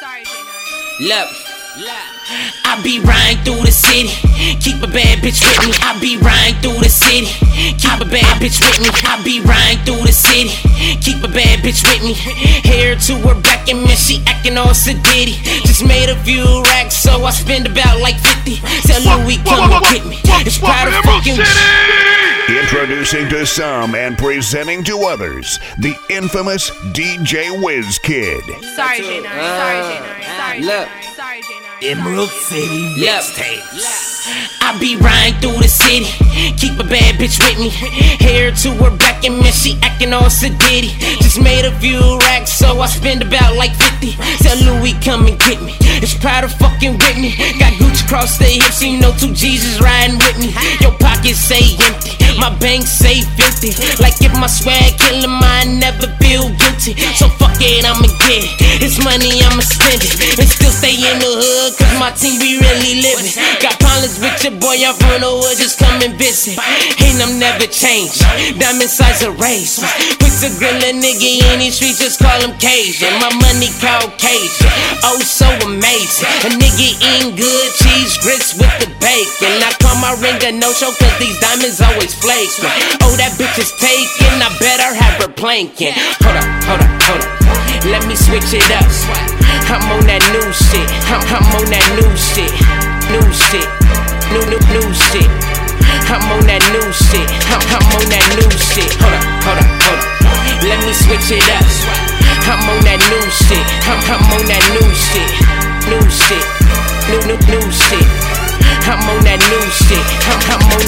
Sorry, Look. I be riding through the city, keep a bad bitch with me. I be riding through the city, keep a bad bitch with me. I be riding through the city, keep a bad bitch with me. Hair to her back and man, she acting all sedity. Just made a few racks, so I spend about like 50. Tell Louis, come and get me. It's part of fucking. Introducing to some and presenting to others, the infamous DJ Whiz Kid. Sorry, J Nari. Sorry, J Nari. Ah. Sorry, ah. J Look. Sorry, J Nari. Emerald City Yep. mixtapes. I be riding through the city, keep a bad bitch with me. Hair to her back and man, she acting all sedity. Just made a few racks, so I spend about like 50. Tell Louis come and get me. It's proud of fucking with me. Got Gucci across the hips, so you know two Jesus riding with me. Your pockets say empty, my bank say 50. Like if my swag kill 'em, I never feel guilty. So fuck it, I'ma get it. It's money, I'ma spend it. And still stay in the hood, cause my team be really living. Got problems with your boy, I'm from the hood, just come and visit. Ain't I'm never changed. Diamond size of race. Quick to grill a nigga in these streets, just call him Cajun. My money Caucasian. Oh, so amazing. A nigga eating good cheese grits with the bacon. I my ring a no show, cause these diamonds always flaking. Oh, that bitch is taken, I better have her planking. Hold up, hold up, hold up. Let me switch it up. I'm on that new shit. I'm, I'm on that new shit. New shit. New, new, new shit. I'm on that new shit. I'm, I'm on that new shit. Hold up, hold up, hold up. Let me switch it up. I'm on that new shit. I'm, I'm on that new shit. New shit. New, new, new shit. I'm on that new shit. I'm, I'm on